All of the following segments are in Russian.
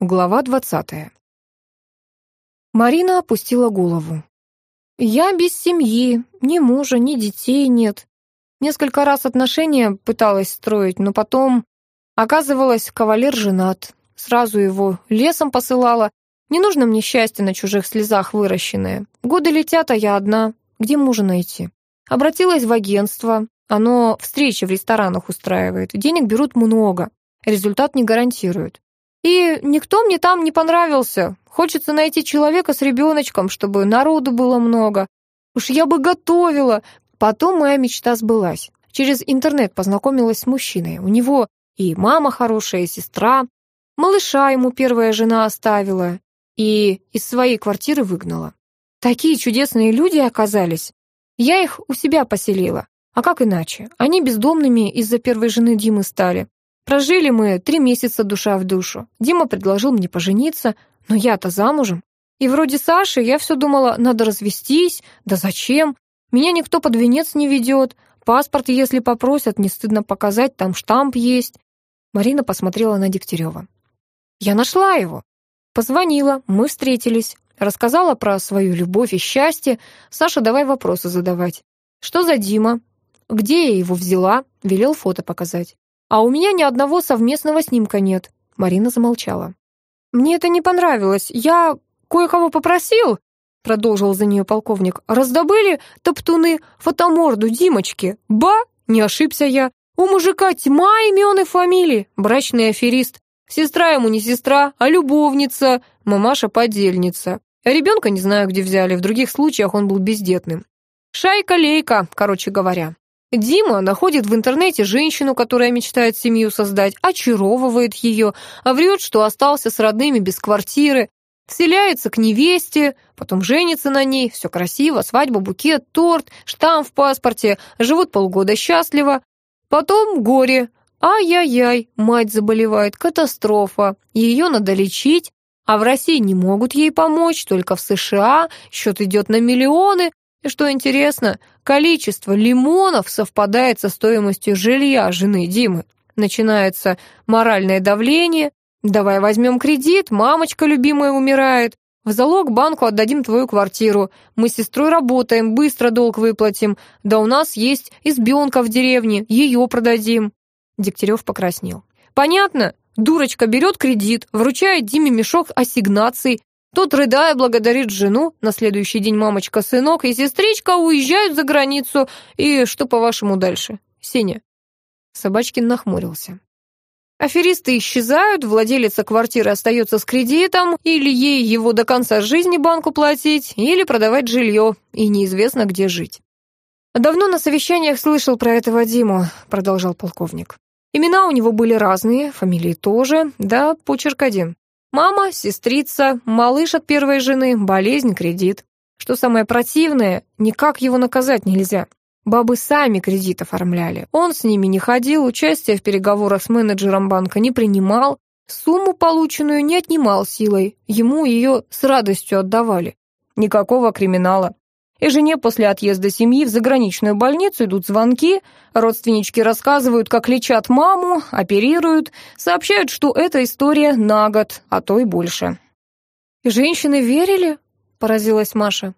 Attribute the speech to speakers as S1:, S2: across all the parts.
S1: Глава двадцатая. Марина опустила голову. «Я без семьи, ни мужа, ни детей нет. Несколько раз отношения пыталась строить, но потом... Оказывалось, кавалер женат. Сразу его лесом посылала. Не нужно мне счастье на чужих слезах выращенное. Годы летят, а я одна. Где мужа найти? Обратилась в агентство. Оно встречи в ресторанах устраивает. Денег берут много. Результат не гарантируют. И никто мне там не понравился. Хочется найти человека с ребеночком, чтобы народу было много. Уж я бы готовила. Потом моя мечта сбылась. Через интернет познакомилась с мужчиной. У него и мама хорошая, и сестра. Малыша ему первая жена оставила и из своей квартиры выгнала. Такие чудесные люди оказались. Я их у себя поселила. А как иначе? Они бездомными из-за первой жены Димы стали. Прожили мы три месяца душа в душу. Дима предложил мне пожениться, но я-то замужем. И вроде Саши я все думала, надо развестись, да зачем? Меня никто под венец не ведет. Паспорт, если попросят, не стыдно показать, там штамп есть. Марина посмотрела на Дегтярева. Я нашла его. Позвонила, мы встретились. Рассказала про свою любовь и счастье. Саша, давай вопросы задавать. Что за Дима? Где я его взяла? Велел фото показать. А у меня ни одного совместного снимка нет. Марина замолчала. Мне это не понравилось. Я кое-кого попросил, продолжил за нее полковник. Раздобыли топтуны фотоморду Димочки. Ба, не ошибся я. У мужика тьма имен и фамилий. Брачный аферист. Сестра ему не сестра, а любовница. Мамаша-подельница. Ребенка не знаю, где взяли. В других случаях он был бездетным. Шайка-лейка, короче говоря. Дима находит в интернете женщину, которая мечтает семью создать, очаровывает ее, а врет, что остался с родными без квартиры, вселяется к невесте, потом женится на ней, все красиво, свадьба, букет, торт, штамп в паспорте, живут полгода счастливо. Потом горе. Ай-яй-яй, мать заболевает, катастрофа, ее надо лечить, а в России не могут ей помочь, только в США, счет идет на миллионы, и что интересно, количество лимонов совпадает со стоимостью жилья жены Димы. Начинается моральное давление. Давай возьмем кредит, мамочка любимая умирает. В залог банку отдадим твою квартиру. Мы с сестрой работаем, быстро долг выплатим. Да у нас есть избенка в деревне, ее продадим. Дегтярев покраснел. Понятно? Дурочка берет кредит, вручает Диме мешок ассигнаций, тот, рыдая, благодарит жену, на следующий день мамочка, сынок и сестричка уезжают за границу. И что, по-вашему, дальше? Сеня. Собачкин нахмурился. Аферисты исчезают, владелица квартиры остается с кредитом, или ей его до конца жизни банку платить, или продавать жилье, и неизвестно, где жить. «Давно на совещаниях слышал про этого Диму», — продолжал полковник. «Имена у него были разные, фамилии тоже, да, почерк один. Мама, сестрица, малыш от первой жены, болезнь, кредит. Что самое противное, никак его наказать нельзя. Бабы сами кредит оформляли. Он с ними не ходил, участия в переговорах с менеджером банка не принимал, сумму полученную не отнимал силой, ему ее с радостью отдавали. Никакого криминала. И жене после отъезда семьи в заграничную больницу идут звонки, родственнички рассказывают, как лечат маму, оперируют, сообщают, что эта история на год, а то и больше. «И женщины верили?» — поразилась Маша.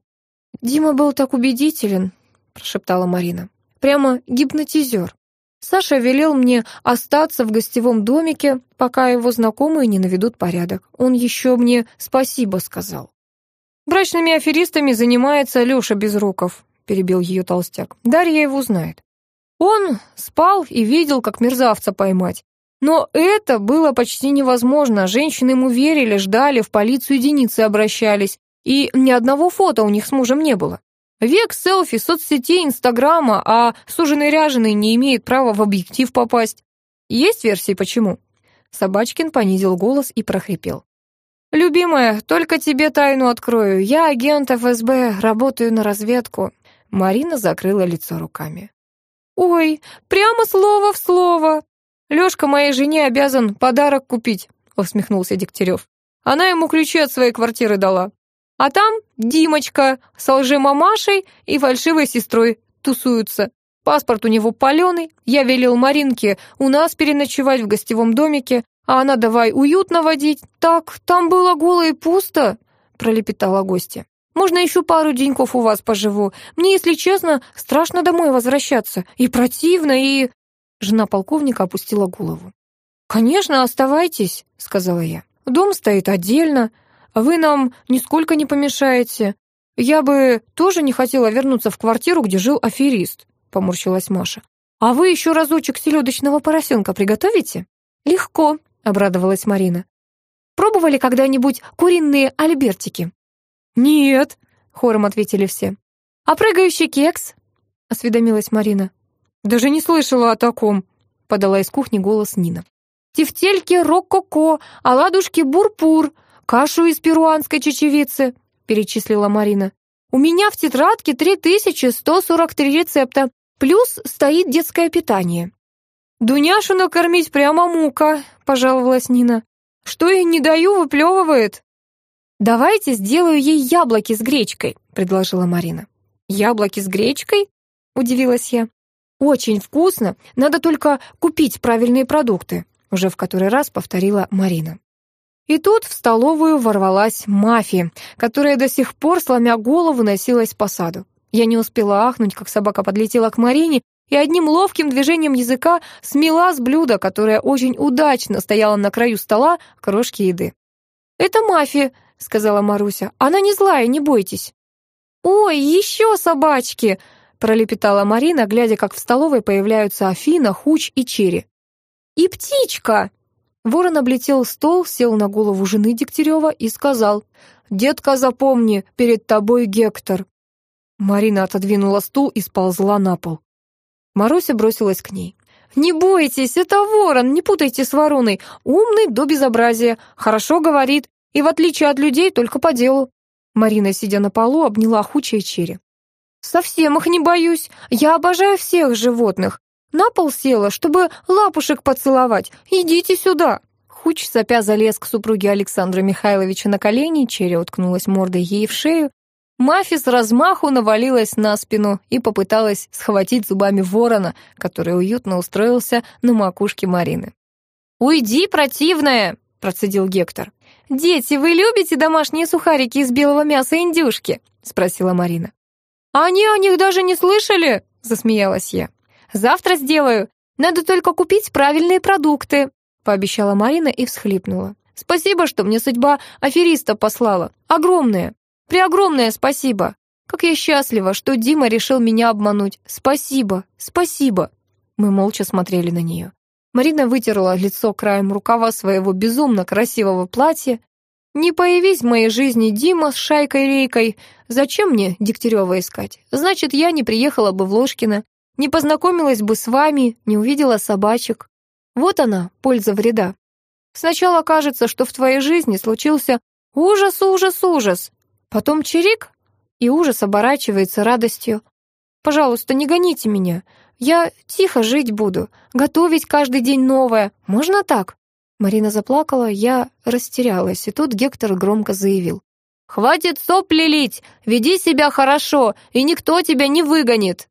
S1: «Дима был так убедителен», — прошептала Марина. «Прямо гипнотизер. Саша велел мне остаться в гостевом домике, пока его знакомые не наведут порядок. Он еще мне спасибо сказал». «Брачными аферистами занимается Лёша Безруков», — перебил ее толстяк. «Дарья его знает. Он спал и видел, как мерзавца поймать. Но это было почти невозможно. Женщины ему верили, ждали, в полицию единицы обращались. И ни одного фото у них с мужем не было. Век селфи, соцсетей, инстаграма, а суженый ряженый не имеет права в объектив попасть. Есть версии почему?» Собачкин понизил голос и прохрипел. «Любимая, только тебе тайну открою. Я агент ФСБ, работаю на разведку». Марина закрыла лицо руками. «Ой, прямо слово в слово. Лёшка моей жене обязан подарок купить», — усмехнулся Дегтярев. «Она ему ключи от своей квартиры дала. А там Димочка с лжемамашей и фальшивой сестрой тусуются. Паспорт у него паленый. Я велел Маринке у нас переночевать в гостевом домике, а она давай уютно водить. Так, там было голо и пусто», — пролепетала гостья. «Можно еще пару деньков у вас поживу. Мне, если честно, страшно домой возвращаться. И противно, и...» Жена полковника опустила голову. «Конечно, оставайтесь», — сказала я. «Дом стоит отдельно. Вы нам нисколько не помешаете. Я бы тоже не хотела вернуться в квартиру, где жил аферист», — поморщилась Маша. «А вы еще разочек селедочного поросенка приготовите?» «Легко», — обрадовалась Марина. «Пробовали когда-нибудь куриные альбертики?» «Нет», — хором ответили все. «А прыгающий кекс?» — осведомилась Марина. «Даже не слышала о таком», — подала из кухни голос Нина. «Тефтельки рококо, оладушки бурпур, кашу из перуанской чечевицы», — перечислила Марина. «У меня в тетрадке 3143 рецепта, плюс стоит детское питание». «Дуняшу накормить прямо мука», — пожаловалась Нина. «Что я не даю, выплевывает». «Давайте сделаю ей яблоки с гречкой», — предложила Марина. «Яблоки с гречкой?» — удивилась я. «Очень вкусно, надо только купить правильные продукты», — уже в который раз повторила Марина. И тут в столовую ворвалась мафия, которая до сих пор, сломя голову, носилась по саду. Я не успела ахнуть, как собака подлетела к Марине и одним ловким движением языка смела с блюда, которое очень удачно стояло на краю стола, крошки еды. «Это мафия», — сказала Маруся. «Она не злая, не бойтесь». «Ой, еще собачки!» — пролепетала Марина, глядя, как в столовой появляются Афина, Хуч и Черри. «И птичка!» Ворон облетел стол, сел на голову жены Дегтярева и сказал, «Детка, запомни, перед тобой Гектор». Марина отодвинула стул и сползла на пол. Маруся бросилась к ней. «Не бойтесь, это ворон, не путайте с вороной. Умный до безобразия, хорошо говорит, и в отличие от людей только по делу». Марина, сидя на полу, обняла Хуча и Черри. «Совсем их не боюсь. Я обожаю всех животных. На пол села, чтобы лапушек поцеловать. Идите сюда!» Хуч, сопя, залез к супруге Александра Михайловича на колени, Черри уткнулась мордой ей в шею, Мафи с размаху навалилась на спину и попыталась схватить зубами ворона, который уютно устроился на макушке Марины. «Уйди, противная!» — процедил Гектор. «Дети, вы любите домашние сухарики из белого мяса индюшки?» — спросила Марина. «Они о них даже не слышали!» — засмеялась я. «Завтра сделаю. Надо только купить правильные продукты», — пообещала Марина и всхлипнула. «Спасибо, что мне судьба афериста послала. Огромное!» Преогромное спасибо! Как я счастлива, что Дима решил меня обмануть. Спасибо, спасибо!» Мы молча смотрели на нее. Марина вытерла лицо краем рукава своего безумно красивого платья. «Не появись в моей жизни Дима с шайкой-рейкой. Зачем мне Дегтярева искать? Значит, я не приехала бы в Ложкино, не познакомилась бы с вами, не увидела собачек. Вот она, польза вреда. Сначала кажется, что в твоей жизни случился ужас, ужас, ужас, Потом чирик, и ужас оборачивается радостью. «Пожалуйста, не гоните меня. Я тихо жить буду, готовить каждый день новое. Можно так?» Марина заплакала, я растерялась, и тут Гектор громко заявил. «Хватит сопли лить! Веди себя хорошо, и никто тебя не выгонит!»